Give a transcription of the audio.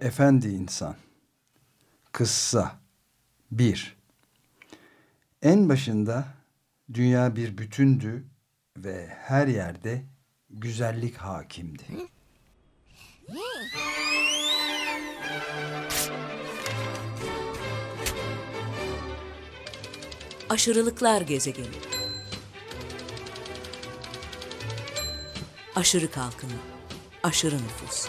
Efendi insan. Kıssa 1. En başında dünya bir bütündü ve her yerde güzellik hakimdi. Aşırılıklar gezegeni. Aşırı kalkınma, aşırı nüfus,